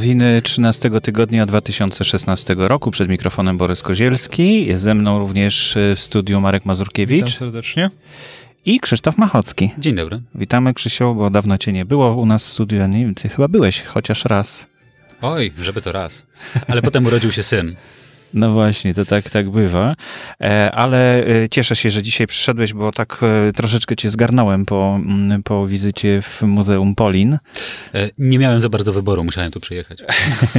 Nowiny 13 tygodnia 2016 roku. Przed mikrofonem Borys Kozielski. Jest ze mną również w studiu Marek Mazurkiewicz. Witam serdecznie. I Krzysztof Machocki. Dzień dobry. Witamy Krzysiu, bo dawno cię nie było u nas w studiu. Nie wiem, ty chyba byłeś chociaż raz. Oj, żeby to raz. Ale potem urodził się syn. No właśnie, to tak, tak bywa. E, ale e, cieszę się, że dzisiaj przyszedłeś, bo tak e, troszeczkę cię zgarnąłem po, mm, po wizycie w Muzeum Polin. Nie miałem za bardzo wyboru, musiałem tu przyjechać.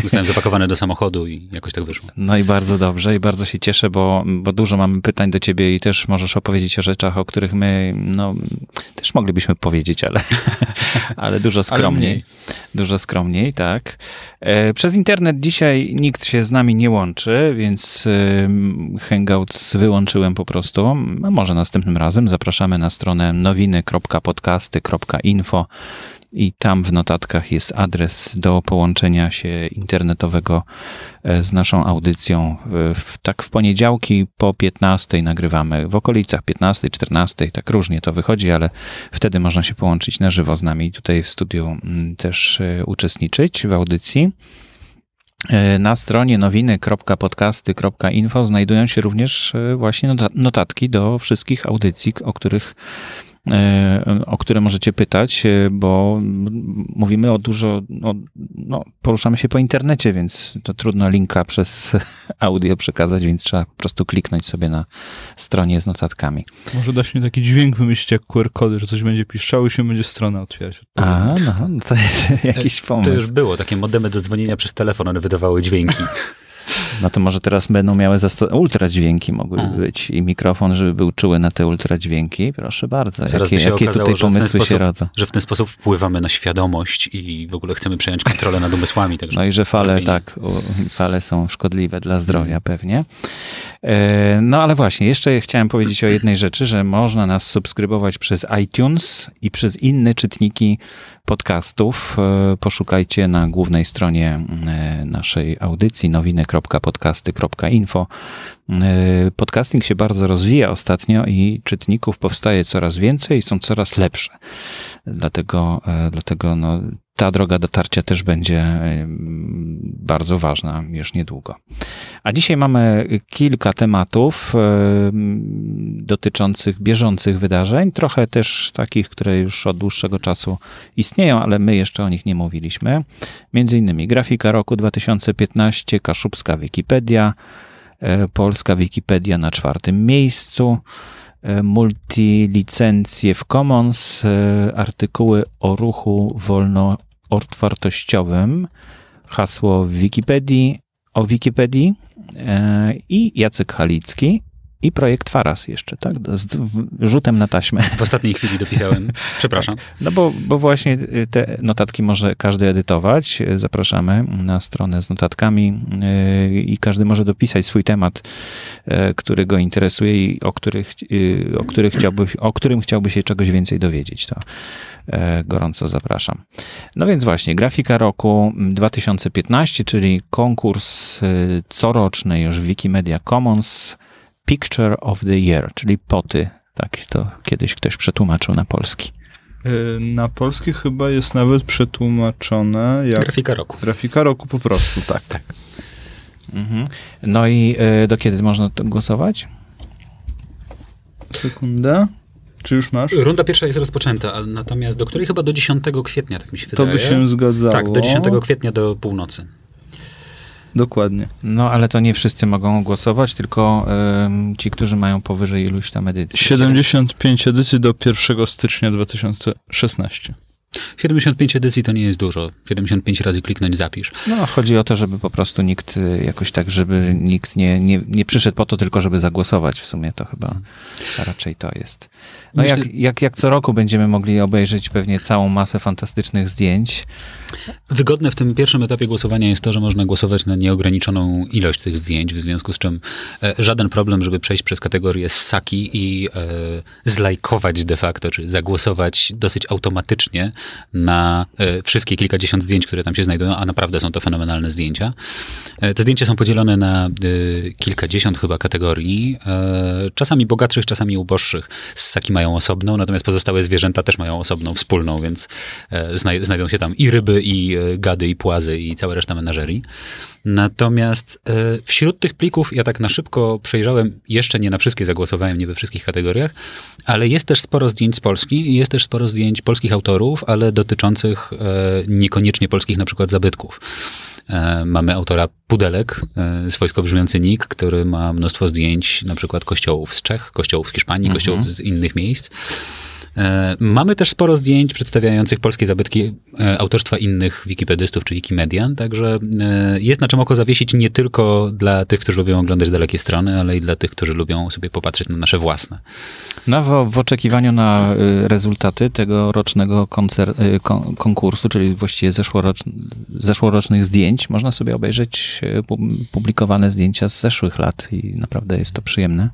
Zostałem zapakowany do samochodu i jakoś tak wyszło. No i bardzo dobrze i bardzo się cieszę, bo, bo dużo mamy pytań do ciebie i też możesz opowiedzieć o rzeczach, o których my, no, też moglibyśmy powiedzieć, ale, ale dużo skromniej. Ale dużo skromniej, tak. Przez internet dzisiaj nikt się z nami nie łączy, więc Hangouts wyłączyłem po prostu. A może następnym razem zapraszamy na stronę nowiny.podcasty.info i tam w notatkach jest adres do połączenia się internetowego e, z naszą audycją. Tak w poniedziałki po 15 nagrywamy, w okolicach 15, 14, tak różnie to wychodzi, ale wtedy można się połączyć na żywo z nami tutaj w studiu też e, uczestniczyć w audycji. E, na stronie nowiny.podcasty.info znajdują się również e, właśnie notatki do wszystkich audycji, o których o które możecie pytać, e, bo mówimy o dużo, o, no, poruszamy się po internecie, więc to trudno linka przez audio przekazać, więc trzeba po prostu kliknąć sobie na stronie z notatkami. Może da się taki dźwięk wymyślić jak QR-kody, że coś będzie piszczało i się będzie strona otwierać. A, no, to jest jakiś pomysł. To już było, takie modemy do dzwonienia przez telefon, one wydawały dźwięki. No to może teraz będą miały ultradźwięki mogły hmm. być i mikrofon, żeby był czuły na te ultradźwięki. Proszę bardzo. Zaraz jakie, jakie okazało, tutaj pomysły sposób, się rodzą. Że w ten sposób wpływamy na świadomość i w ogóle chcemy przejąć kontrolę nad umysłami. Także no i że fale, tak, fale są szkodliwe dla zdrowia hmm. pewnie. E, no ale właśnie, jeszcze chciałem powiedzieć o jednej rzeczy, że można nas subskrybować przez iTunes i przez inne czytniki podcastów. E, poszukajcie na głównej stronie e, naszej audycji nowiny.podcasty.info. Podcasting się bardzo rozwija ostatnio i czytników powstaje coraz więcej i są coraz lepsze. Dlatego, dlatego no, ta droga dotarcia też będzie bardzo ważna już niedługo. A dzisiaj mamy kilka tematów dotyczących bieżących wydarzeń, trochę też takich, które już od dłuższego czasu istnieją, ale my jeszcze o nich nie mówiliśmy. Między innymi grafika roku 2015, kaszubska Wikipedia, e, polska Wikipedia na czwartym miejscu, e, multilicencje w Commons, e, artykuły o ruchu wolno otwartościowym, hasło w Wikipedii, o Wikipedii e, i Jacek Halicki i projekt Faras jeszcze, tak? Z rzutem na taśmę. W ostatniej chwili dopisałem. Przepraszam. No bo, bo właśnie te notatki może każdy edytować. Zapraszamy na stronę z notatkami e, i każdy może dopisać swój temat, e, który go interesuje i o, których, o, których chciałby, o którym chciałby się czegoś więcej dowiedzieć. To E, gorąco zapraszam. No więc właśnie, grafika roku 2015, czyli konkurs e, coroczny już w Wikimedia Commons Picture of the Year, czyli poty. Tak to kiedyś ktoś przetłumaczył na polski. E, na polski chyba jest nawet przetłumaczone jak... Grafika roku. Grafika roku po prostu, tak. tak. Mhm. No i do kiedy można głosować? Sekunda. Czy już masz? Runda pierwsza jest rozpoczęta, natomiast do której chyba do 10 kwietnia, tak mi się wydaje. To by się zgadzało. Tak, do 10 kwietnia do północy. Dokładnie. No, ale to nie wszyscy mogą głosować, tylko y, ci, którzy mają powyżej iluś tam edycji. 75 edycji do 1 stycznia 2016. 75 edycji to nie jest dużo. 75 razy kliknąć zapisz. No, chodzi o to, żeby po prostu nikt y, jakoś tak, żeby nikt nie, nie, nie przyszedł po to tylko, żeby zagłosować. W sumie to chyba raczej to jest. No Myślę... jak, jak, jak co roku będziemy mogli obejrzeć pewnie całą masę fantastycznych zdjęć. Wygodne w tym pierwszym etapie głosowania jest to, że można głosować na nieograniczoną ilość tych zdjęć, w związku z czym e, żaden problem, żeby przejść przez kategorię ssaki i e, zlajkować de facto, czy zagłosować dosyć automatycznie na e, wszystkie kilkadziesiąt zdjęć, które tam się znajdują, a naprawdę są to fenomenalne zdjęcia. E, te zdjęcia są podzielone na e, kilkadziesiąt chyba kategorii, czasami bogatszych, czasami uboższych. Ssaki mają osobną, natomiast pozostałe zwierzęta też mają osobną, wspólną, więc znaj- znajdą się tam i ryby, i gady, i płazy, i cała reszta menażerii. Natomiast wśród tych plików, ja tak na szybko przejrzałem, jeszcze nie na wszystkie zagłosowałem, nie we wszystkich kategoriach, ale jest też sporo zdjęć z Polski i jest też sporo zdjęć polskich autorów, ale dotyczących e, niekoniecznie polskich na przykład zabytków. E, Mamy autora Pudelek, e, swojsko brzmiący nick, który ma mnóstwo zdjęć na przykład kościołów z Czech, kościołów z Hiszpanii, kościołów z innych miejsc. E, Mamy też sporo zdjęć przedstawiających polskie zabytki e, autorstwa innych wikipedystów czy wikimedian, także e, jest na czym oko zawiesić nie tylko dla tych, którzy lubią oglądać dalekie strony, ale i dla tych, którzy lubią sobie popatrzeć na nasze własne. No, w, w oczekiwaniu na rezultaty tego rocznego koncer- kon- konkursu, czyli właściwie zeszłorocz- zeszłorocznych zdjęć, można sobie obejrzeć pu- publikowane zdjęcia z zeszłych lat i naprawdę jest to przyjemne.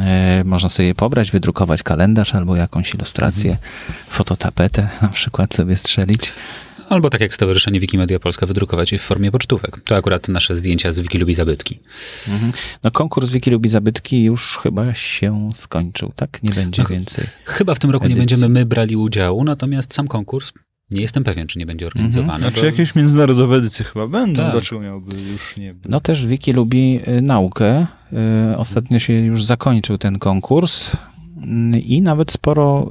E, Można sobie je pobrać, wydrukować kalendarz albo jakąś ilustrację, fototapetę na przykład sobie strzelić. Albo tak jak Stowarzyszenie Wikimedia Polska wydrukować je w formie pocztówek. To akurat nasze zdjęcia z Wiki Lubi Zabytki. Mhm. No konkurs Wiki lubi zabytki już chyba się skończył, tak? Nie będzie Ach. więcej. Chyba w tym roku nie Edycji. będziemy my brali udziału, natomiast sam konkurs nie jestem pewien, czy nie będzie organizowany. Znaczy bo- jakieś międzynarodowe edycje chyba będą, Tak. dlaczego miałby już nie być? No też Wiki lubi y, naukę. Y, Ostatnio się już zakończył ten konkurs y, i nawet sporo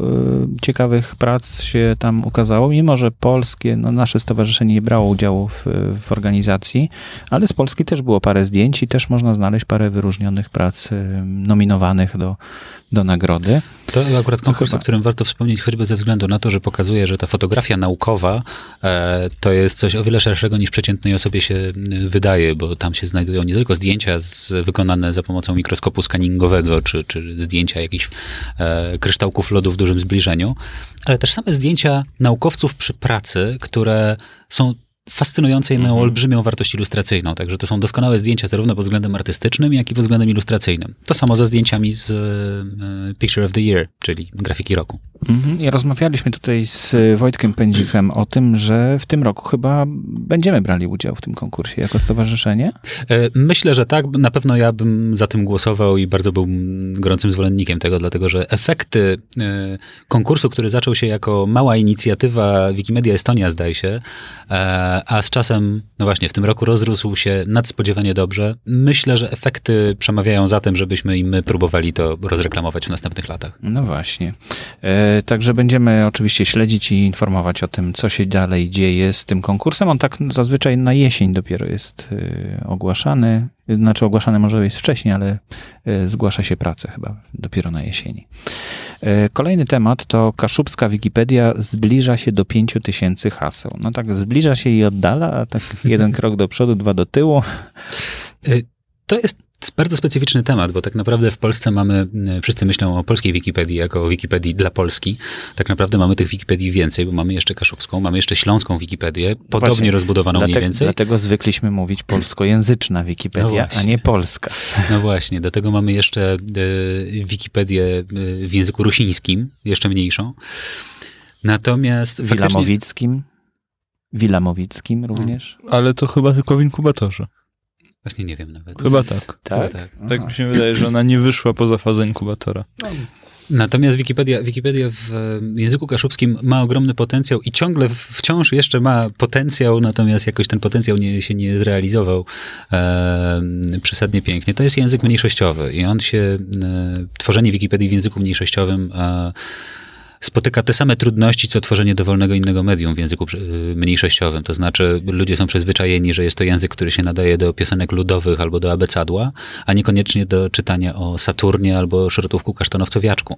y, ciekawych prac się tam ukazało, mimo że polskie, no nasze stowarzyszenie nie brało udziału w, w organizacji, ale z Polski też było parę zdjęć i też można znaleźć parę wyróżnionych prac nominowanych do, do nagrody. To akurat konkurs, chyba- o którym warto wspomnieć, choćby ze względu na to, że pokazuje, że ta fotografia naukowa e, to jest coś o wiele szerszego niż przeciętnej osobie się y, wydaje, bo tam się znajdują nie tylko zdjęcia z, wykonane za pomocą mikroskopu skaningowego, czy, czy zdjęcia jakichś e, kryształków lodu w dużym zbliżeniu, ale też same zdjęcia naukowców przy pracy, które są fascynujące i mają olbrzymią wartość ilustracyjną. Także to są doskonałe zdjęcia zarówno pod względem artystycznym, jak i pod względem ilustracyjnym. To samo ze zdjęciami z e, Picture of the Year, czyli grafiki roku. Mhm. I rozmawialiśmy tutaj z y, Wojtkiem Pędzichem o tym, że w tym roku chyba będziemy brali udział w tym konkursie jako stowarzyszenie. E, Myślę, że tak. Na pewno ja bym za tym głosował i bardzo byłbym gorącym zwolennikiem tego, dlatego że efekty e, konkursu, który zaczął się jako mała inicjatywa Wikimedia Estonia, zdaje się, e, a z czasem, no właśnie, w tym roku rozrósł się nadspodziewanie dobrze. Myślę, że efekty przemawiają za tym, żebyśmy i my próbowali to rozreklamować w następnych latach. No właśnie. E, także będziemy oczywiście śledzić i informować o tym, co się dalej dzieje z tym konkursem. On tak zazwyczaj na jesień dopiero jest e, ogłaszany. Znaczy ogłaszany może jest wcześniej, ale e, zgłasza się pracę chyba dopiero na jesieni. E, Kolejny temat to kaszubska Wikipedia zbliża się do 5000 haseł. No tak, zbliża się i oddala, tak jeden krok do przodu, dwa do tyłu. Y, To jest bardzo specyficzny temat, bo tak naprawdę w Polsce mamy, y, wszyscy myślą o polskiej Wikipedii jako o Wikipedii dla Polski. Tak naprawdę mamy tych Wikipedii więcej, bo mamy jeszcze kaszubską, mamy jeszcze śląską Wikipedię, podobnie Właśnie, rozbudowaną mniej Dlatego, więcej. dlatego zwykliśmy mówić polskojęzyczna Wikipedia, No a nie polska. No właśnie, do tego mamy jeszcze y, Wikipedię y, w języku rusińskim, jeszcze mniejszą. Natomiast faktycznie... Wilamowickim. Wilamowickim również. Ale to chyba tylko w inkubatorze. Właśnie nie wiem nawet. Chyba tak. Chyba tak. Tak mi się wydaje, że ona nie wyszła poza fazę inkubatora. Natomiast Wikipedia, Wikipedia w e, języku kaszubskim ma ogromny potencjał i ciągle wciąż jeszcze ma potencjał, natomiast jakoś ten potencjał nie, się nie zrealizował e, przesadnie pięknie. To jest język mniejszościowy i on się, e, tworzenie Wikipedii w języku mniejszościowym e, spotyka te same trudności, co tworzenie dowolnego innego medium w języku y, mniejszościowym. To znaczy, ludzie są przyzwyczajeni, że jest to język, który się nadaje do piosenek ludowych albo do abecadła, a niekoniecznie do czytania o Saturnie albo szrotówku kasztanowcowiaczku.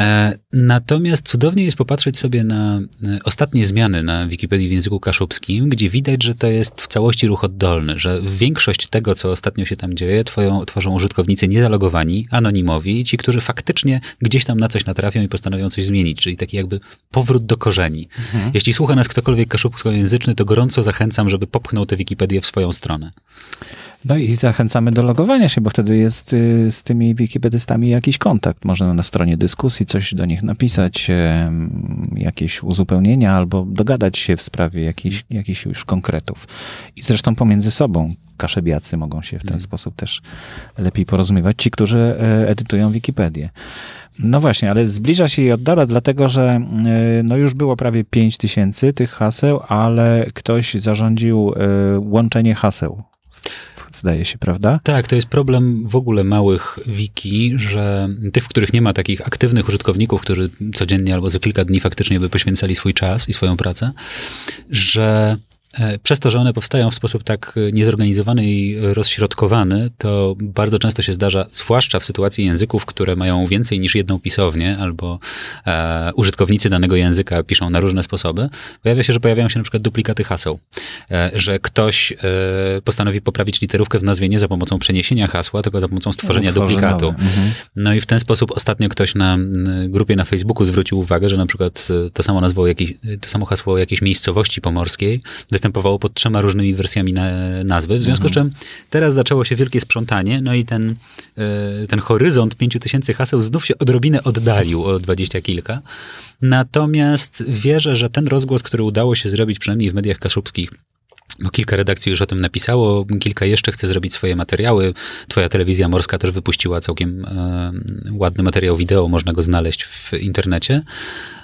E, Natomiast cudownie jest popatrzeć sobie na ostatnie zmiany na Wikipedii w języku kaszubskim, gdzie widać, że to jest w całości ruch oddolny, że większość tego, co ostatnio się tam dzieje, twoją, tworzą użytkownicy niezalogowani, anonimowi, ci, którzy faktycznie gdzieś tam na coś natrafią i postanowią coś zmienić, czyli taki jakby powrót do korzeni. Jeśli słucha nas ktokolwiek kaszubskojęzyczny, to gorąco zachęcam, żeby popchnął tę Wikipedię w swoją stronę. No i zachęcamy do logowania się, bo wtedy jest y, z tymi wikipedystami jakiś kontakt. Można na stronie dyskusji coś do nich napisać, jakieś uzupełnienia albo dogadać się w sprawie jakichś, jakichś już konkretów. I zresztą pomiędzy sobą kaszebiacy mogą się w ten Mm. sposób też lepiej porozumiewać, ci, którzy e, edytują Wikipedię. No właśnie, ale zbliża się jej oddala, dlatego że e, no już było prawie 5 tysięcy tych haseł, ale ktoś zarządził e, łączenie haseł. Zdaje się, prawda? Tak, to jest problem w ogóle małych wiki, że tych, w których nie ma takich aktywnych użytkowników, którzy codziennie albo za kilka dni faktycznie by poświęcali swój czas i swoją pracę, że przez to, że one powstają w sposób tak e, niezorganizowany i rozśrodkowany, to bardzo często się zdarza, zwłaszcza w sytuacji języków, które mają więcej niż jedną pisownię, albo e, użytkownicy danego języka piszą na różne sposoby, pojawia się, że pojawiają się na przykład duplikaty haseł. E, że ktoś e, postanowi poprawić literówkę w nazwie nie za pomocą przeniesienia hasła, tylko za pomocą stworzenia duplikatu. Mhm. No i w ten sposób ostatnio ktoś na grupie na Facebooku zwrócił uwagę, że na przykład e, to samo, nazwało jakiś, to samo hasło jakiejś miejscowości pomorskiej występowało pod trzema różnymi wersjami na, nazwy, w związku z czym teraz zaczęło się wielkie sprzątanie, no i ten, e, ten horyzont pięciu tysięcy haseł znów się odrobinę oddalił o dwadzieścia kilka. Natomiast wierzę, że ten rozgłos, który udało się zrobić przynajmniej w mediach kaszubskich, bo kilka redakcji już o tym napisało, kilka jeszcze chce zrobić swoje materiały. Twoja telewizja morska też wypuściła całkiem e, ładny materiał wideo, można go znaleźć w internecie.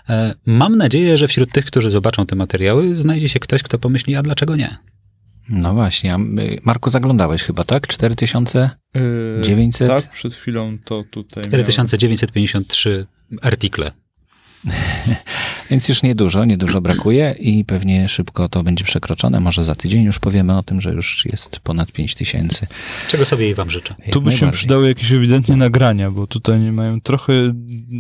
E, mam nadzieję, że wśród tych, którzy zobaczą te materiały, znajdzie się ktoś, kto pomyśli, a dlaczego nie? No właśnie, a my- Marku zaglądałeś chyba, tak? 4900? Yy, 900? Tak, przed chwilą to tutaj. miałem. 4953 artikle. Więc już niedużo, niedużo brakuje i pewnie szybko to będzie przekroczone. Może za tydzień już powiemy o tym, że już jest ponad 5000. Czego sobie i wam życzę. Jak Tu by się przydały jakieś ewidentnie nagrania, bo tutaj nie mają trochę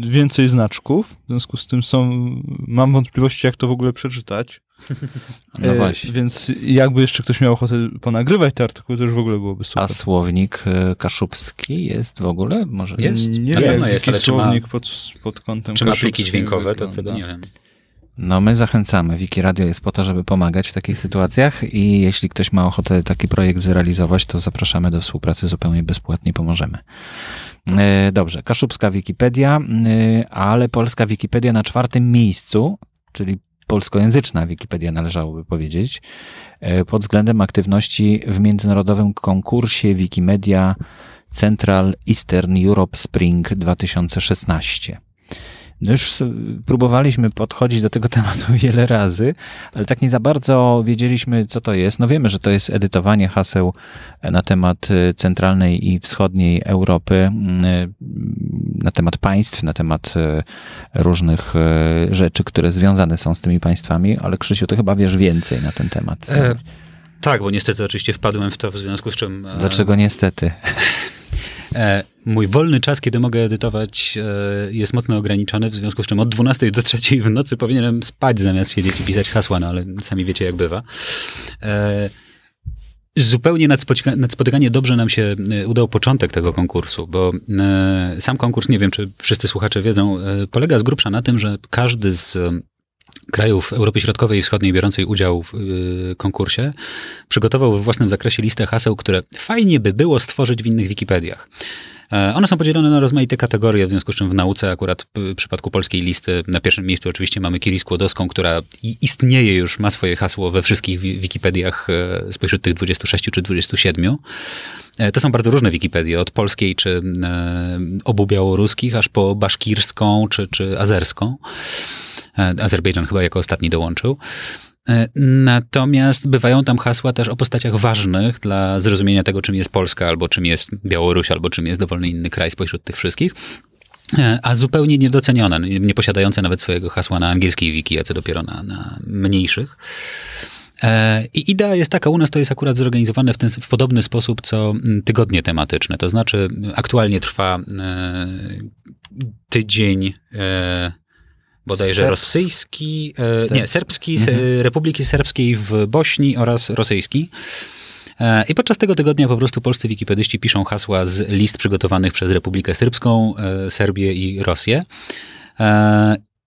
więcej znaczków. W związku z tym są, mam wątpliwości, jak to w ogóle przeczytać. No E, właśnie. Więc jakby jeszcze ktoś miał ochotę ponagrywać te artykuły, to już w ogóle byłoby super. A słownik e, kaszubski jest w ogóle? Może Jest. Nie Na wiem, jest, ale czy ma- słownik pod, pod kątem Czy ma pliki dźwiękowe, to tego nie wiem. No my zachęcamy. Wiki Radio jest po to, żeby pomagać w takich sytuacjach i jeśli ktoś ma ochotę taki projekt zrealizować, to zapraszamy do współpracy zupełnie bezpłatnie, pomożemy. E, Dobrze, kaszubska Wikipedia, e, ale polska Wikipedia na czwartym miejscu, czyli polskojęzyczna Wikipedia należałoby powiedzieć, e, pod względem aktywności w międzynarodowym konkursie Wikimedia Central Eastern Europe Spring 2016. No już próbowaliśmy podchodzić do tego tematu wiele razy, ale tak nie za bardzo wiedzieliśmy, co to jest. No wiemy, że to jest edytowanie haseł na temat y, centralnej i wschodniej Europy, y, na temat państw, na temat y, różnych y, rzeczy, które związane są z tymi państwami, ale Krzysiu, ty chyba wiesz więcej na ten temat. E, Tak, bo niestety oczywiście wpadłem w to, w związku z czym... e, Dlaczego niestety? E, Mój wolny czas, kiedy mogę edytować, e, jest mocno ograniczony, w związku z czym od 12 do 3 w nocy powinienem spać zamiast siedzieć i pisać hasła, no ale sami wiecie jak bywa. Zupełnie nadspotyka- nadspotykanie dobrze nam się e, udał początek tego konkursu, bo e, sam konkurs, nie wiem czy wszyscy słuchacze wiedzą, e, polega z grubsza na tym, że każdy z krajów Europy Środkowej i Wschodniej biorącej udział w konkursie przygotował we własnym zakresie listę haseł, które fajnie by było stworzyć w innych Wikipediach. E, One są podzielone na rozmaite kategorie, w związku z czym w nauce akurat w przypadku polskiej listy na pierwszym miejscu oczywiście mamy Kiri Skłodowską, która istnieje już, ma swoje hasło we wszystkich wi- Wikipediach e, spośród tych 26 czy 27. E, To są bardzo różne Wikipedie, od polskiej czy obu białoruskich, aż po baszkirską czy, czy azerską. Azerbejdżan chyba jako ostatni dołączył. E, Natomiast bywają tam hasła też o postaciach ważnych dla zrozumienia tego, czym jest Polska, albo czym jest Białoruś, albo czym jest dowolny inny kraj spośród tych wszystkich. E, A zupełnie niedocenione, nie posiadające nawet swojego hasła na angielskiej wiki, a co dopiero na, na mniejszych. E, I idea jest taka, u nas to jest akurat zorganizowane w, ten, w podobny sposób co mm, tygodnie tematyczne. To znaczy, aktualnie trwa tydzień bodajże Serbs- rosyjski, e, nie, Serbs- serbski, se, Republiki Serbskiej w Bośni oraz rosyjski. E, I podczas tego tygodnia po prostu polscy wikipedyści piszą hasła z list przygotowanych przez Republikę Serbską, e, Serbię i Rosję.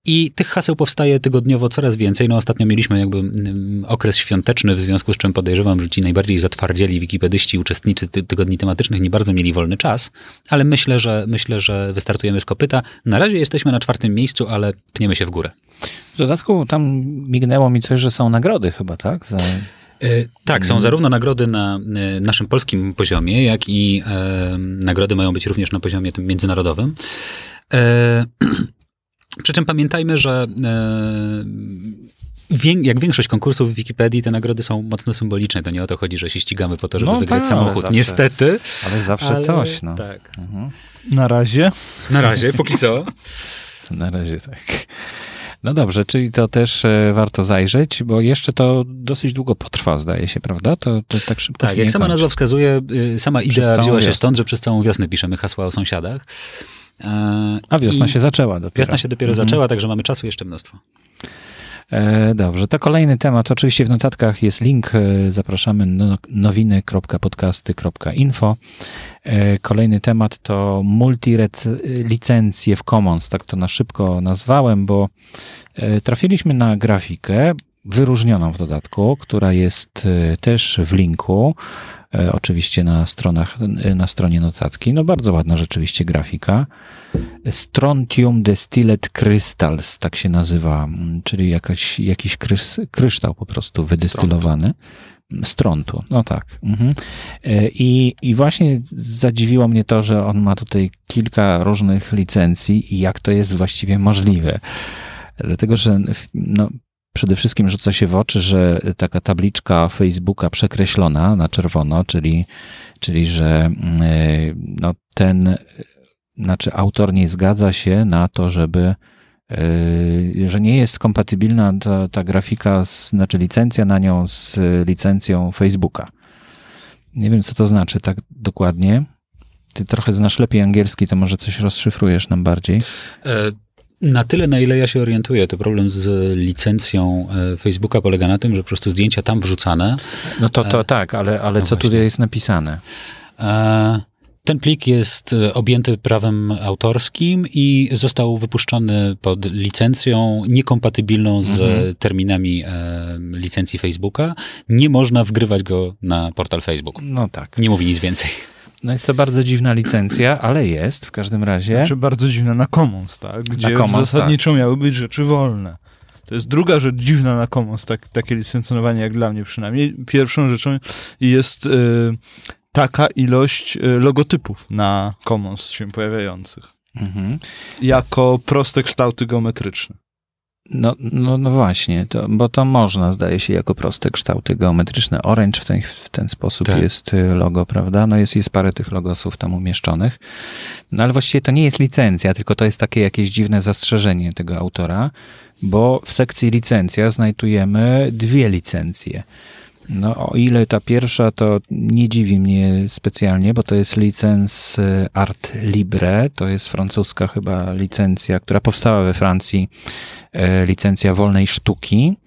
I tych haseł powstaje tygodniowo coraz więcej. No ostatnio mieliśmy jakby mm, okres świąteczny, w związku z czym podejrzewam, że ci najbardziej zatwardzieli wikipedyści, uczestnicy ty tygodni tematycznych nie bardzo mieli wolny czas, ale myślę, że myślę, że wystartujemy z kopyta. Na razie jesteśmy na czwartym miejscu, ale pniemy się w górę. W dodatku tam mignęło mi coś, że są nagrody chyba, tak? Za... E, tak, są zarówno nagrody na e, naszym polskim poziomie, jak i e, nagrody mają być również na poziomie tym międzynarodowym. E, przy czym pamiętajmy, że e, jak większość konkursów w Wikipedii, te nagrody są mocno symboliczne. To nie o to chodzi, że się ścigamy po to, żeby No wygrać tak, samochód. zawsze- Niestety. Ale zawsze ale- coś, no. Tak. Mhm. Na razie. Na razie, póki co. Na razie tak. No dobrze, czyli to też e, warto zajrzeć, bo jeszcze to dosyć długo potrwa, zdaje się, prawda? To, to tak szybko Tak, się jak nie sama kończy. nazwa wskazuje, y, sama idea wzięła się wiosnę. stąd, że przez całą wiosnę piszemy hasła o sąsiadach. A wiosna się zaczęła dopiero. Wiosna się dopiero Mhm. zaczęła, także mamy czasu jeszcze mnóstwo. E, dobrze, to kolejny temat. Oczywiście w notatkach jest link. e, Zapraszamy no, nowiny.podcasty.info. E, kolejny temat to multilicencje w Commons. Tak to na szybko nazwałem, bo trafiliśmy na grafikę wyróżnioną w dodatku, która jest też w linku. E, Oczywiście na stronach, e, na stronie notatki. No bardzo ładna rzeczywiście grafika. Strontium Distilled Crystals, tak się nazywa, mm, czyli jakaś, jakiś krys, kryształ po prostu wydystylowany. Strontu, no tak. Mhm. E, I, I właśnie zadziwiło mnie to, że on ma tutaj kilka różnych licencji i jak to jest właściwie możliwe. Dlatego, że no, przede wszystkim rzuca się w oczy, że taka tabliczka Facebooka przekreślona na czerwono, czyli, czyli że mm, e, no, ten znaczy autor nie zgadza się na to, żeby yy, że nie jest kompatybilna ta, ta grafika, z, znaczy licencja na nią z licencją Facebooka. Nie wiem, co to znaczy tak dokładnie. Ty trochę znasz lepiej angielski, to może coś rozszyfrujesz nam bardziej. E, Na tyle, na ile ja się orientuję, to problem z licencją e, Facebooka polega na tym, że po prostu zdjęcia tam wrzucane. No to, to tak, ale, ale no co właśnie. tutaj jest napisane? e, Ten plik jest e, objęty prawem autorskim i został wypuszczony pod licencją niekompatybilną z Mhm. terminami e, licencji Facebooka. Nie można wgrywać go na portal Facebook. No tak. Nie mówi nic więcej. No jest to bardzo dziwna licencja, ale jest w każdym razie. Znaczy bardzo dziwne na Commons, tak? Gdzie Commons, zasadniczo miały być rzeczy wolne. To jest druga rzecz dziwna na Commons, tak, takie licencjonowanie jak dla mnie przynajmniej. Pierwszą rzeczą jest y, taka ilość y, logotypów na Commons się pojawiających. Mhm. Jako proste kształty geometryczne. No, no, no właśnie, to, bo to można, zdaje się, jako proste kształty geometryczne. Orange w ten, w ten sposób Tak. jest y, logo, prawda? No jest, jest parę tych logosów tam umieszczonych. No ale właściwie to nie jest licencja, tylko to jest takie jakieś dziwne zastrzeżenie tego autora, bo w sekcji licencja znajdujemy dwie licencje. No, o ile ta pierwsza to nie dziwi mnie specjalnie, bo to jest licens y, Art Libre, to jest francuska chyba licencja, która powstała we Francji, e, licencja wolnej sztuki.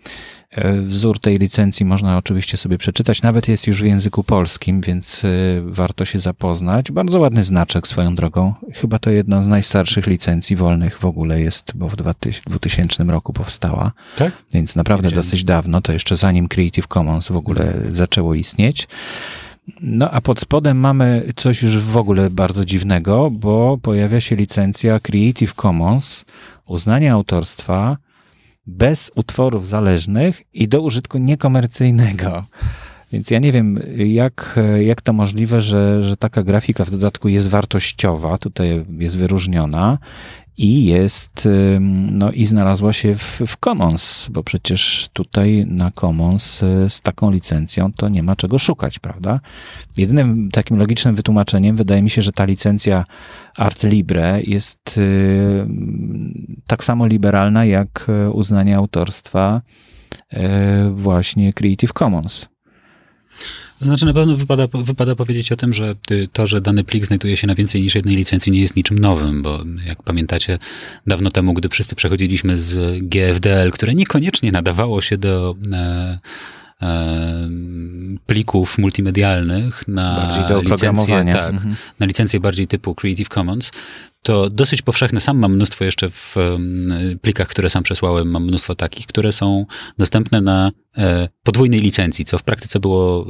E, Wzór tej licencji można oczywiście sobie przeczytać, nawet jest już w języku polskim, więc e, warto się zapoznać. Bardzo ładny znaczek swoją drogą. Chyba to jedna z najstarszych licencji wolnych w ogóle jest, bo w 2000 2000 roku powstała. Tak? Więc naprawdę Wiedziałem. dosyć dawno, to jeszcze zanim Creative Commons w ogóle zaczęło istnieć. No a pod spodem mamy coś już w ogóle bardzo dziwnego, bo pojawia się licencja Creative Commons, uznanie autorstwa bez utworów zależnych i do użytku niekomercyjnego. Więc ja nie wiem, jak, jak to możliwe, że, że taka grafika w dodatku jest wartościowa, tutaj jest wyróżniona i jest, no i znalazła się w, w Commons, bo przecież tutaj na Commons y, z taką licencją to nie ma czego szukać, prawda? Jedynym takim logicznym wytłumaczeniem wydaje mi się, że ta licencja Art Libre jest y, tak samo liberalna jak y, uznanie autorstwa właśnie Creative Commons. Znaczy na pewno wypada, wypada powiedzieć o tym, że y, to, że dany plik znajduje się na więcej niż jednej licencji nie jest niczym nowym, bo jak pamiętacie, dawno temu, gdy wszyscy przechodziliśmy z GFDL, które niekoniecznie nadawało się do e, e, plików multimedialnych na licencję, tak, Mhm. na licencję bardziej typu Creative Commons, to dosyć powszechne. Sam mam mnóstwo jeszcze w plikach, które sam przesłałem, mam mnóstwo takich, które są dostępne na e, podwójnej licencji, co w praktyce było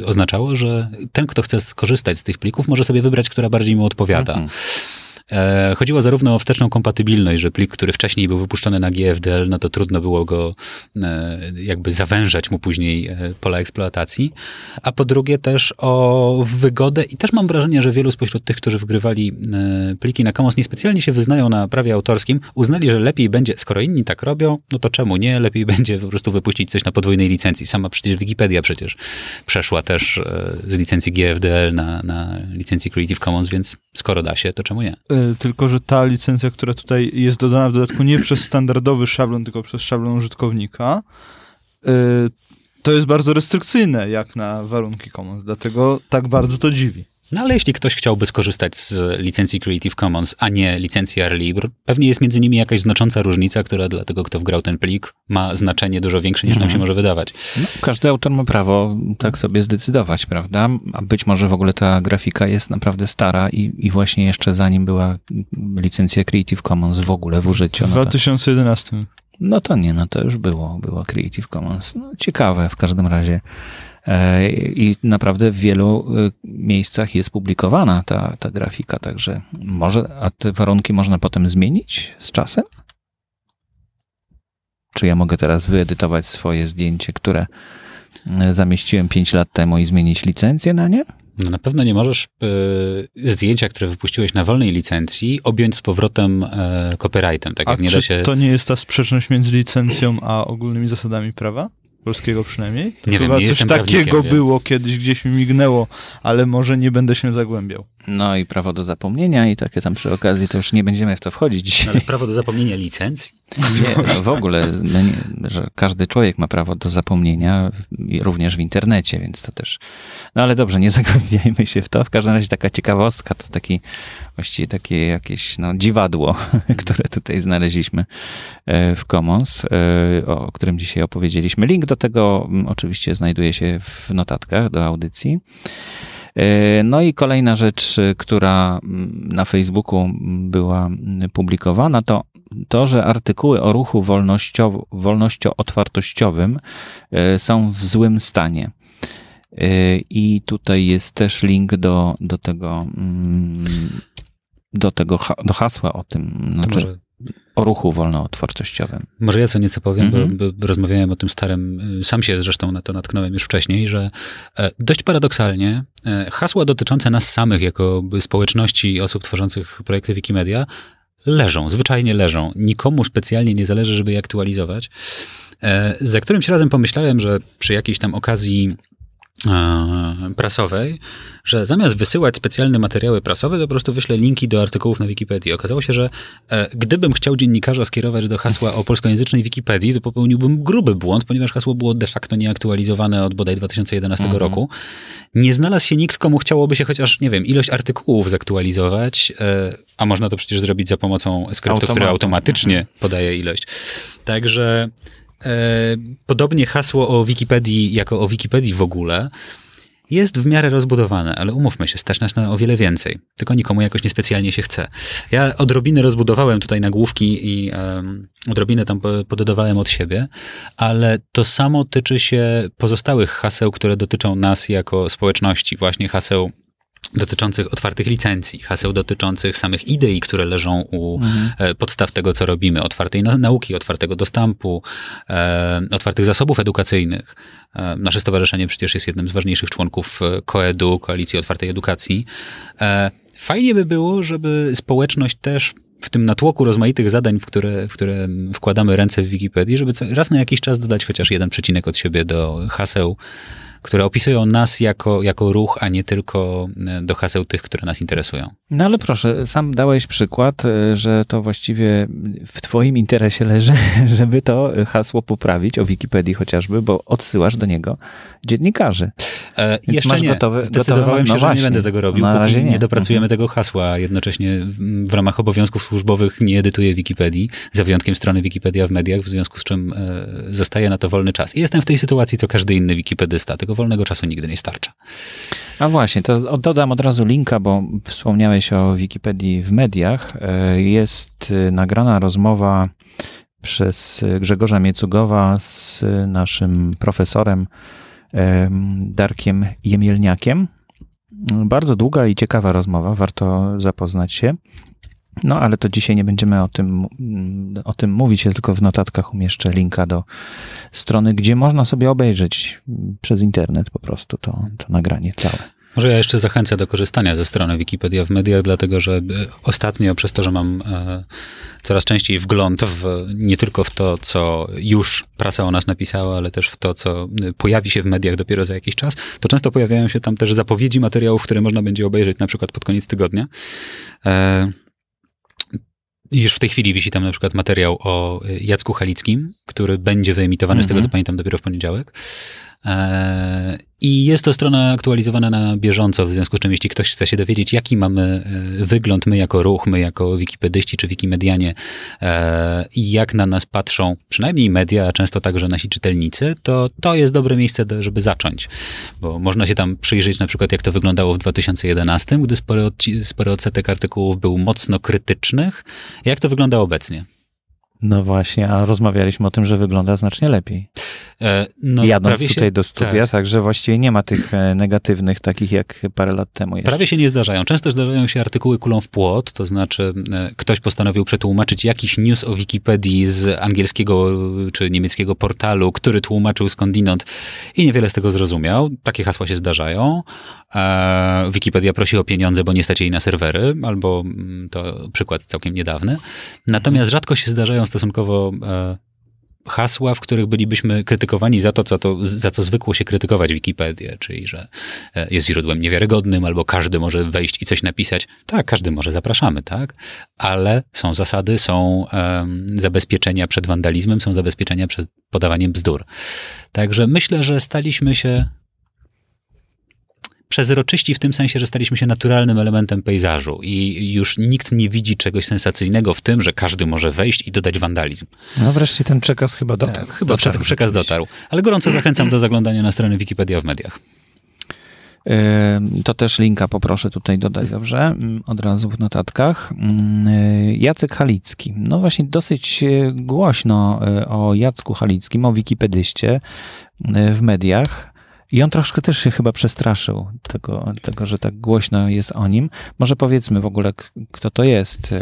y, oznaczało, że ten, kto chce skorzystać z tych plików, może sobie wybrać, która bardziej mu odpowiada. Mhm. E, Chodziło zarówno o wsteczną kompatybilność, że plik, który wcześniej był wypuszczony na GFDL, no to trudno było go e, jakby zawężać mu później e, pola eksploatacji, a po drugie też o wygodę i też mam wrażenie, że wielu spośród tych, którzy wgrywali pliki na Commons niespecjalnie się wyznają na prawie autorskim, uznali, że lepiej będzie, skoro inni tak robią, no to czemu nie? Lepiej będzie po prostu wypuścić coś na podwójnej licencji. Sama przecież Wikipedia przecież przeszła też z licencji GFDL na, na licencję Creative Commons, więc skoro da się, to czemu nie? Y, Tylko, że ta licencja, która tutaj jest dodana w dodatku nie przez standardowy szablon, tylko przez szablon użytkownika, y, to jest bardzo restrykcyjne jak na warunki Commons, dlatego tak bardzo to dziwi. No ale jeśli ktoś chciałby skorzystać z licencji Creative Commons, a nie licencji Arlibr, pewnie jest między nimi jakaś znacząca różnica, która dla tego, kto wgrał ten plik, ma znaczenie dużo większe niż nam Mhm. się może wydawać. No, każdy autor ma prawo tak sobie zdecydować, prawda? A być może w ogóle ta grafika jest naprawdę stara i, i właśnie jeszcze zanim była licencja Creative Commons w ogóle w W użyciu. No to, 2011. no to nie, no to już było, było Creative Commons. No, ciekawe w każdym razie. E, I naprawdę w wielu e, miejscach jest publikowana ta, ta grafika, także może, a te warunki można potem zmienić z czasem? Czy ja mogę teraz wyedytować swoje zdjęcie, które e, zamieściłem 5 lat temu i zmienić licencję na nie? No na pewno nie możesz y, zdjęcia, które wypuściłeś na wolnej licencji, objąć z powrotem e, copyrightem, tak A jak nie czy da się... to nie jest ta sprzeczność między licencją a ogólnymi zasadami prawa? Polskiego przynajmniej? To Nie wiem, chyba nie coś takiego więc- było, kiedyś gdzieś mi mignęło, ale może nie będę się zagłębiał. No i prawo do zapomnienia i takie tam przy okazji, to już nie będziemy w to wchodzić dzisiaj. Ale prawo do zapomnienia licencji? Nie, w ogóle, no że każdy człowiek ma prawo do zapomnienia, również w internecie, więc to też. No ale dobrze, nie zagłębiajmy się w to. W każdym razie taka ciekawostka, to taki właściwie takie jakieś no, dziwadło, które tutaj znaleźliśmy e, w Commons, e, o którym dzisiaj opowiedzieliśmy. Link do tego mm, oczywiście znajduje się w notatkach do audycji. E, No i kolejna rzecz, y, która mm, na Facebooku była mm, publikowana, to to, że artykuły o ruchu wolnościowo, wolnościo-otwartościowym e, są w złym stanie. E, I tutaj jest też link do, do tego, mm, do tego, do hasła o tym, znaczy może o ruchu wolnootwartościowym. Może ja co nieco powiem, Mhm. bo, bo rozmawiałem o tym starym, y, sam się zresztą na to natknąłem już wcześniej, że e, dość paradoksalnie e, hasła dotyczące nas samych jako społeczności osób tworzących projekty Wikimedia leżą, zwyczajnie leżą. Nikomu specjalnie nie zależy, żeby je aktualizować. E, Za którymś razem pomyślałem, że przy jakiejś tam okazji prasowej, że zamiast wysyłać specjalne materiały prasowe, to po prostu wyślę linki do artykułów na Wikipedii. Okazało się, że e, gdybym chciał dziennikarza skierować do hasła o polskojęzycznej Wikipedii, to popełniłbym gruby błąd, ponieważ hasło było de facto nieaktualizowane od bodaj 2011 Mhm. roku. Nie znalazł się nikt, komu chciałoby się chociaż, nie wiem, ilość artykułów zaktualizować, e, a można to przecież zrobić za pomocą skryptu, który automatycznie podaje ilość. Także e, podobnie hasło o Wikipedii, jako o Wikipedii w ogóle, jest w miarę rozbudowane, ale umówmy się, stać nas na o wiele więcej. Tylko nikomu jakoś niespecjalnie się chce. Ja odrobinę rozbudowałem tutaj nagłówki i um, odrobinę tam po- pododawałem od siebie, ale to samo tyczy się pozostałych haseł, które dotyczą nas jako społeczności, właśnie haseł dotyczących otwartych licencji, haseł dotyczących samych idei, które leżą u e, podstaw tego, co robimy, otwartej na, nauki, otwartego dostępu, e, otwartych zasobów edukacyjnych. E, nasze stowarzyszenie przecież jest jednym z ważniejszych członków e, KOEDU, Koalicji Otwartej Edukacji. E, fajnie by było, żeby społeczność też w tym natłoku rozmaitych zadań, w które, w które wkładamy ręce w Wikipedii, żeby co, raz na jakiś czas dodać chociaż jeden przecinek od siebie do haseł, które opisują nas jako, jako ruch, a nie tylko e, do haseł tych, które nas interesują. No ale proszę, sam dałeś przykład, e, że to właściwie w twoim interesie leży, żeby to hasło poprawić, o Wikipedii chociażby, bo odsyłasz do niego dziennikarzy. E, Więc jeszcze nie. gotowe- Zdecydowałem się, no że właśnie. nie będę tego robił, Na póki nie, nie. dopracujemy Mhm. tego hasła. Jednocześnie w- w ramach obowiązków służbowych nie edytuję Wikipedii, za wyjątkiem strony Wikipedia w mediach, w związku z czym e, zostaje na to wolny czas. I jestem w tej sytuacji, co każdy inny wikipedysta. Tego wolnego czasu nigdy nie starcza. A właśnie, to dodam od razu linka, bo wspomniałeś o Wikipedii w mediach. E, Jest e, nagrana rozmowa przez Grzegorza Miecugowa z naszym profesorem em, Darkiem Jemielniakiem. Bardzo długa i ciekawa rozmowa, warto zapoznać się. No, ale to dzisiaj nie będziemy o tym, o tym mówić, ja tylko w notatkach umieszczę linka do strony, gdzie można sobie obejrzeć przez internet po prostu to, to nagranie całe. Może ja jeszcze zachęcę do korzystania ze strony Wikipedia w mediach, dlatego że e, ostatnio przez to, że mam e, coraz częściej wgląd w, nie tylko w to, co już prasa o nas napisała, ale też w to, co e, pojawi się w mediach dopiero za jakiś czas, to często pojawiają się tam też zapowiedzi materiałów, które można będzie obejrzeć na przykład pod koniec tygodnia. Już w tej chwili wisi tam na przykład materiał o Jacku Halickim, który będzie wyemitowany, z tego co Mhm. pamiętam, dopiero w poniedziałek. E, I jest to strona aktualizowana na bieżąco, w związku z czym jeśli ktoś chce się dowiedzieć, jaki mamy e, wygląd, my jako ruch, my jako wikipedyści czy wikimedianie e, i jak na nas patrzą przynajmniej media, a często także nasi czytelnicy, to to jest dobre miejsce, żeby zacząć. Bo można się tam przyjrzeć na przykład, jak to wyglądało w 2011, gdy spory, spory odsetek artykułów był mocno krytycznych. Jak to wygląda obecnie? No właśnie, a rozmawialiśmy o tym, że wygląda znacznie lepiej. E, No, Jadąc tutaj się- do studia, tak. także właściwie nie ma tych e, negatywnych, takich jak parę lat temu jeszcze. Prawie się nie zdarzają. Często zdarzają się artykuły kulą w płot, to znaczy e, ktoś postanowił przetłumaczyć jakiś news o Wikipedii z angielskiego czy niemieckiego portalu, który tłumaczył skądinąd i niewiele z tego zrozumiał. Takie hasła się zdarzają. Wikipedia prosi o pieniądze, bo nie stać jej na serwery, albo mm, to przykład całkiem niedawny. Natomiast rzadko się zdarzają stosunkowo hasła, w których bylibyśmy krytykowani za to, co to, za co zwykło się krytykować Wikipedię, czyli że e, jest źródłem niewiarygodnym, albo każdy może wejść i coś napisać. Tak, każdy może, zapraszamy, tak? Ale są zasady, są em, zabezpieczenia przed wandalizmem, są zabezpieczenia przed podawaniem bzdur. Także myślę, że staliśmy się przezroczyści w tym sensie, że staliśmy się naturalnym elementem pejzażu i już nikt nie widzi czegoś sensacyjnego w tym, że każdy może wejść i dodać wandalizm. No wreszcie ten przekaz chyba dotarł. Tak, chyba przekaz, przekaz dotarł. Ale gorąco zachęcam do zaglądania na stronę Wikipedia w mediach. To też linka poproszę tutaj dodać, dobrze? Mm, Od razu w notatkach. Mm, e, Jacek Halicki. No właśnie dosyć e, głośno e, o Jacku Halickim, o wikipedyście w mediach. I on troszkę też się chyba przestraszył tego, tego, że tak głośno jest o nim. Może powiedzmy w ogóle, kto to jest.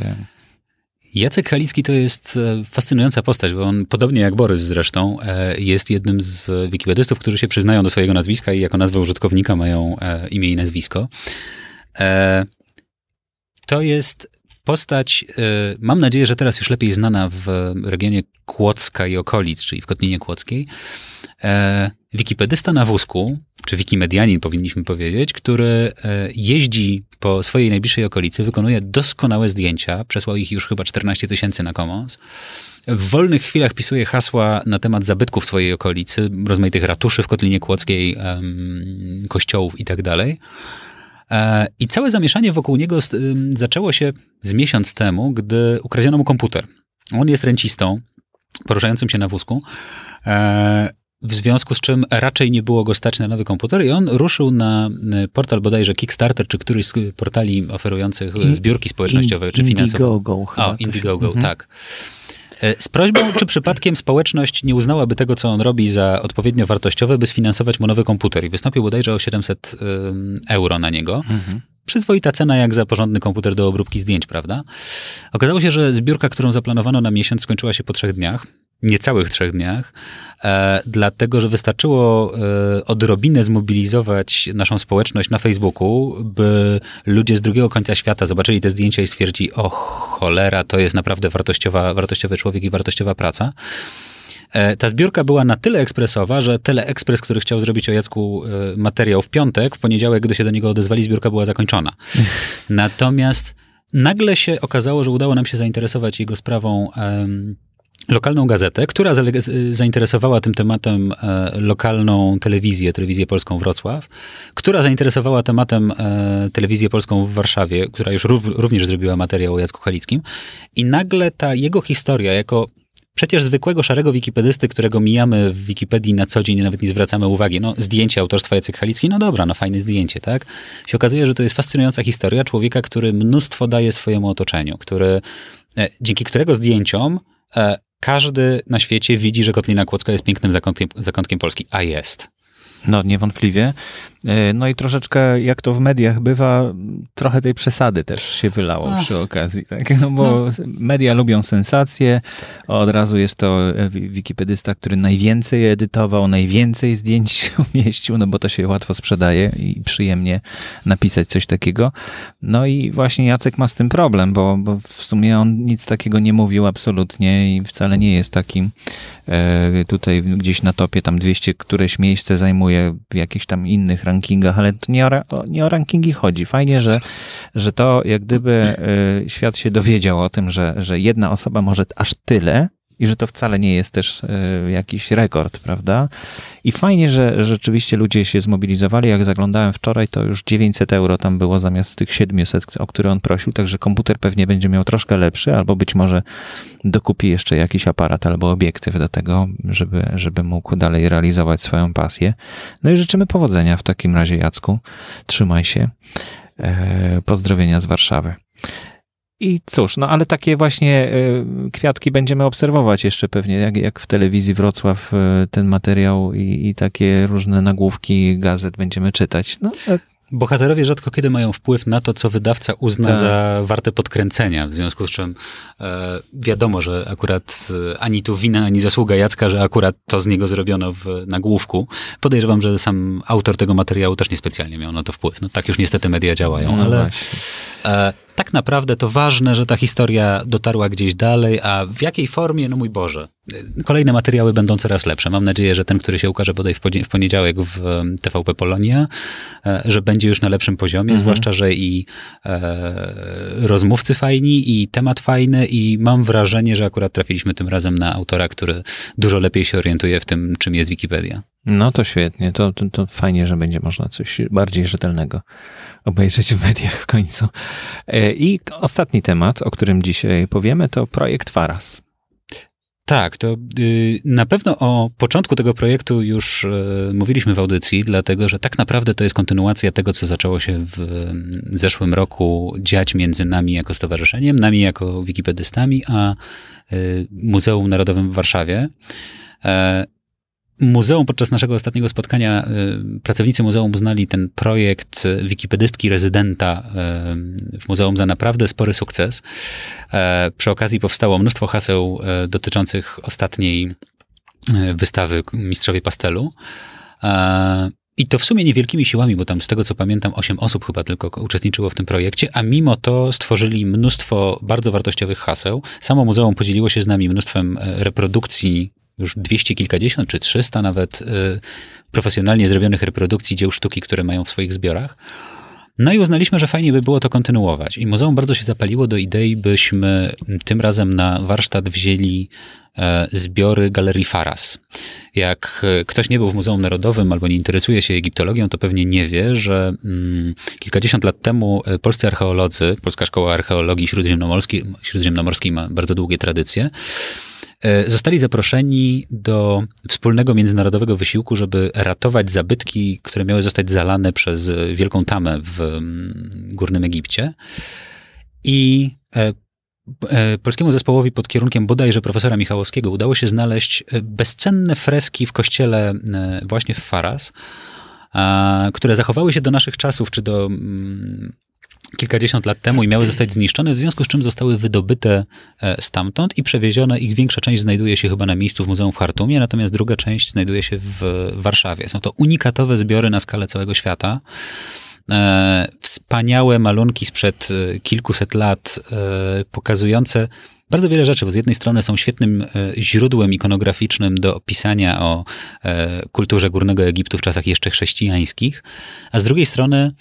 Jacek Halicki to jest e, fascynująca postać, bo on, podobnie jak Borys zresztą, e, jest jednym z wikipedystów, którzy się przyznają do swojego nazwiska i jako nazwę użytkownika mają e, imię i nazwisko. To jest postać, e, mam nadzieję, że teraz już lepiej znana w regionie Kłodzka i okolic, czyli w Kotlinie Kłodzkiej. E, Wikipedysta na wózku, czy wikimedianin powinniśmy powiedzieć, który e, jeździ po swojej najbliższej okolicy, wykonuje doskonałe zdjęcia, przesłał ich już chyba 14 tysięcy na Commons. W wolnych chwilach pisuje hasła na temat zabytków swojej okolicy, rozmaitych ratuszy w Kotlinie Kłodzkiej, kościołów i tak I całe zamieszanie wokół niego zaczęło się z miesiąc temu, gdy ukradziono mu komputer. On jest rencistą, poruszającym się na wózku, e, w związku z czym raczej nie było go stać na nowy komputer i on ruszył na y, portal bodajże Kickstarter, czy któryś z portali oferujących In- zbiórki społecznościowe, czy Ind- finansowe. Indiegogo O, Indiegogo, Mhm. tak. E, Z prośbą, czy przypadkiem społeczność nie uznałaby tego, co on robi za odpowiednio wartościowe, by sfinansować mu nowy komputer. I wystąpił bodajże o 700 ym, euro na niego. Mhm. Przyzwoita cena jak za porządny komputer do obróbki zdjęć, prawda? Okazało się, że zbiórka, którą zaplanowano na miesiąc, skończyła się po trzech dniach. Niecałych trzech dniach, e, dlatego że wystarczyło e, odrobinę zmobilizować naszą społeczność na Facebooku, by ludzie z drugiego końca świata zobaczyli te zdjęcia i stwierdzili, o cholera, to jest naprawdę wartościowa, wartościowy człowiek i wartościowa praca. E, ta zbiórka była na tyle ekspresowa, że Teleekspres, który chciał zrobić o Jacku e, materiał w piątek, w poniedziałek, gdy się do niego odezwali, zbiórka była zakończona. Natomiast nagle się okazało, że udało nam się zainteresować jego sprawą em, lokalną gazetę, która zainteresowała tym tematem e, lokalną telewizję, telewizję polską Wrocław, która zainteresowała tematem e, telewizję polską w Warszawie, która już rów- również zrobiła materiał o Jacku Halickim i nagle ta jego historia jako przecież zwykłego szarego wikipedysty, którego mijamy w Wikipedii na co dzień i nawet nie zwracamy uwagi, no zdjęcie autorstwa Jacek Halicki, no dobra, no fajne zdjęcie, tak? Się okazuje, że to jest fascynująca historia człowieka, który mnóstwo daje swojemu otoczeniu, który, e, dzięki którego zdjęciom każdy na świecie widzi, że Kotlina Kłodzka jest pięknym zakątkiem, zakątkiem Polski, a jest. No, niewątpliwie. E, No i troszeczkę, jak to w mediach bywa, trochę tej przesady też się wylało Ach. przy okazji. Tak? No bo media lubią sensacje. Od razu jest to e, wi- wikipedysta, który najwięcej edytował, najwięcej zdjęć umieścił, no bo to się łatwo sprzedaje i przyjemnie napisać coś takiego. No i właśnie Jacek ma z tym problem, bo, bo w sumie on nic takiego nie mówił absolutnie i wcale nie jest takim e, tutaj gdzieś na topie, tam 200 któreś miejsce zajmuje w jakichś tam innych rankingach, ale to nie o, nie o rankingi chodzi. Fajnie, że, że to jak gdyby e, świat się dowiedział o tym, że, że jedna osoba może aż tyle i że to wcale nie jest też e, jakiś rekord, prawda? I fajnie, że rzeczywiście ludzie się zmobilizowali. Jak zaglądałem wczoraj, to już 900 euro tam było zamiast tych 700, o które on prosił, także komputer pewnie będzie miał troszkę lepszy, albo być może dokupi jeszcze jakiś aparat albo obiektyw do tego, żeby, żeby mógł dalej realizować swoją pasję. No i życzymy powodzenia w takim razie, Jacku. Trzymaj się. E, Pozdrowienia z Warszawy. I cóż, no ale takie właśnie e, kwiatki będziemy obserwować jeszcze pewnie, jak, jak w telewizji Wrocław e, ten materiał i, i takie różne nagłówki gazet będziemy czytać. No, e, Bohaterowie rzadko kiedy mają wpływ na to, co wydawca uzna Tak. za warte podkręcenia, w związku z czym e, wiadomo, że akurat ani tu wina, ani zasługa Jacka, że akurat to z niego zrobiono w nagłówku. Podejrzewam, że sam autor tego materiału też niespecjalnie miał na to wpływ. No tak już niestety media działają, no ale właśnie. e, tak naprawdę to ważne, że ta historia dotarła gdzieś dalej, a w jakiej formie, no mój Boże. E, Kolejne materiały będą coraz lepsze. Mam nadzieję, że ten, który się ukaże bodaj w, poniedziałek w em, TVP Polonia, e, że będzie już na lepszym poziomie, Mhm. zwłaszcza, że i e, rozmówcy fajni, i temat fajny, i mam wrażenie, że akurat trafiliśmy tym razem na autora, który dużo lepiej się orientuje w tym, czym jest Wikipedia. No to świetnie, to, to, to fajnie, że będzie można coś bardziej rzetelnego obejrzeć w mediach w końcu. E, I ostatni temat, o którym dzisiaj powiemy, to projekt Faras. Tak, to y, na pewno o początku tego projektu już y, mówiliśmy w audycji, dlatego że tak naprawdę to jest kontynuacja tego, co zaczęło się w zeszłym roku dziać między nami jako stowarzyszeniem, nami jako wikipedystami, a y, Muzeum Narodowym w Warszawie. Muzeum podczas naszego ostatniego spotkania y, pracownicy muzeum uznali ten projekt y, wikipedystki rezydenta y, w muzeum za naprawdę spory sukces. E, Przy okazji powstało mnóstwo haseł dotyczących ostatniej wystawy Mistrzowie Pastelu. I to w sumie niewielkimi siłami, bo tam z tego co pamiętam, 8 osób chyba tylko uczestniczyło w tym projekcie, a mimo to stworzyli mnóstwo bardzo wartościowych haseł. Samo muzeum podzieliło się z nami mnóstwem reprodukcji, już dwieście kilkadziesiąt czy 300 nawet e, profesjonalnie zrobionych reprodukcji dzieł sztuki, które mają w swoich zbiorach. No i uznaliśmy, że fajnie by było to kontynuować. I muzeum bardzo się zapaliło do idei, byśmy tym razem na warsztat wzięli e, zbiory Galerii Faras. Jak e, ktoś nie był w Muzeum Narodowym albo nie interesuje się egiptologią, to pewnie nie wie, że mm, kilkadziesiąt lat temu e, polscy archeolodzy, Polska Szkoła Archeologii Śródziemnomorskiej, Śródziemnomorskiej ma bardzo długie tradycje, zostali zaproszeni do wspólnego międzynarodowego wysiłku, żeby ratować zabytki, które miały zostać zalane przez e, wielką tamę w mm, Górnym Egipcie. I e, e, polskiemu zespołowi pod kierunkiem bodajże profesora Michałowskiego udało się znaleźć e, bezcenne freski w kościele e, właśnie w Faras, które zachowały się do naszych czasów, czy do mm, kilkadziesiąt lat temu i miały zostać zniszczone, w związku z czym zostały wydobyte e, stamtąd i przewiezione. Ich większa część znajduje się chyba na miejscu w Muzeum w Chartumie, natomiast druga część znajduje się w Warszawie. Są to unikatowe zbiory na skalę całego świata. E, wspaniałe malunki sprzed e, kilkuset lat, pokazujące bardzo wiele rzeczy, bo z jednej strony są świetnym źródłem ikonograficznym do opisania o kulturze Górnego Egiptu w czasach jeszcze chrześcijańskich, a z drugiej strony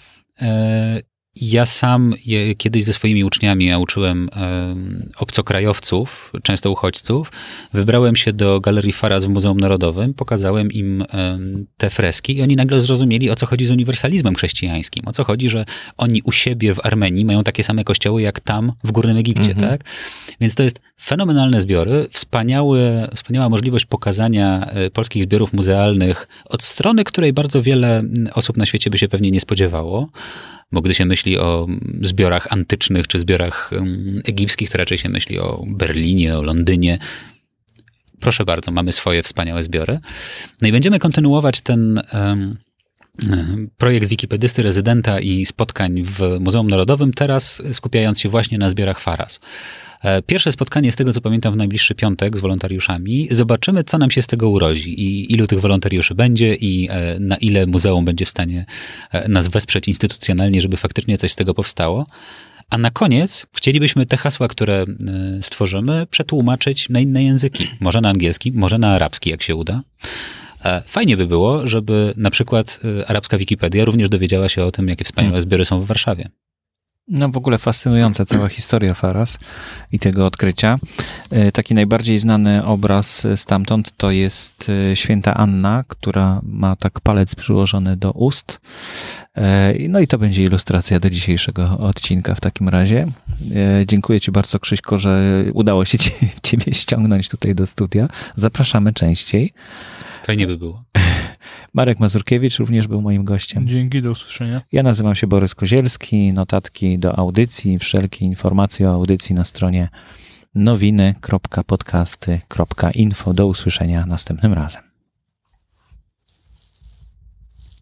ja sam je, kiedyś ze swoimi uczniami, ja uczyłem um, obcokrajowców, często uchodźców, wybrałem się do Galerii Faras w Muzeum Narodowym, pokazałem im um, te freski i oni nagle zrozumieli, o co chodzi z uniwersalizmem chrześcijańskim. O co chodzi, że oni u siebie w Armenii mają takie same kościoły jak tam w Górnym Egipcie, mhm. tak? Więc to jest fenomenalne zbiory, wspaniały, wspaniała możliwość pokazania e, polskich zbiorów muzealnych od strony, której bardzo wiele osób na świecie by się pewnie nie spodziewało bo gdy się myśli o zbiorach antycznych czy zbiorach egipskich, to raczej się myśli o Berlinie, o Londynie. Proszę bardzo, mamy swoje wspaniałe zbiory. No i będziemy kontynuować ten projekt wikipedysty rezydenta i spotkań w Muzeum Narodowym, teraz skupiając się właśnie na zbiorach Faras. E, pierwsze spotkanie, z tego co pamiętam, w najbliższy piątek z wolontariuszami. Zobaczymy, co nam się z tego urodzi i ilu tych wolontariuszy będzie i e, na ile muzeum będzie w stanie e, nas wesprzeć instytucjonalnie, żeby faktycznie coś z tego powstało. A na koniec chcielibyśmy te hasła, które stworzymy, przetłumaczyć na inne języki. Może na angielski, może na arabski, jak się uda. Fajnie by było, żeby na przykład arabska Wikipedia również dowiedziała się o tym, jakie wspaniałe hmm. zbiory są w Warszawie. No w ogóle fascynująca cała historia Faras i tego odkrycia. E, taki najbardziej znany obraz stamtąd to jest e, święta Anna, która ma tak palec przyłożony do ust. E, no i to będzie ilustracja do dzisiejszego odcinka w takim razie. Dziękuję Ci bardzo, Krzyśko, że udało się Ciebie ściągnąć tutaj do studia. Zapraszamy częściej. Fajnie by było. Marek Mazurkiewicz również był moim gościem. Dzięki, do usłyszenia. Ja nazywam się Borys Kozielski. Notatki do audycji, wszelkie informacje o audycji na stronie nowiny.podcasty.info. Do usłyszenia następnym razem.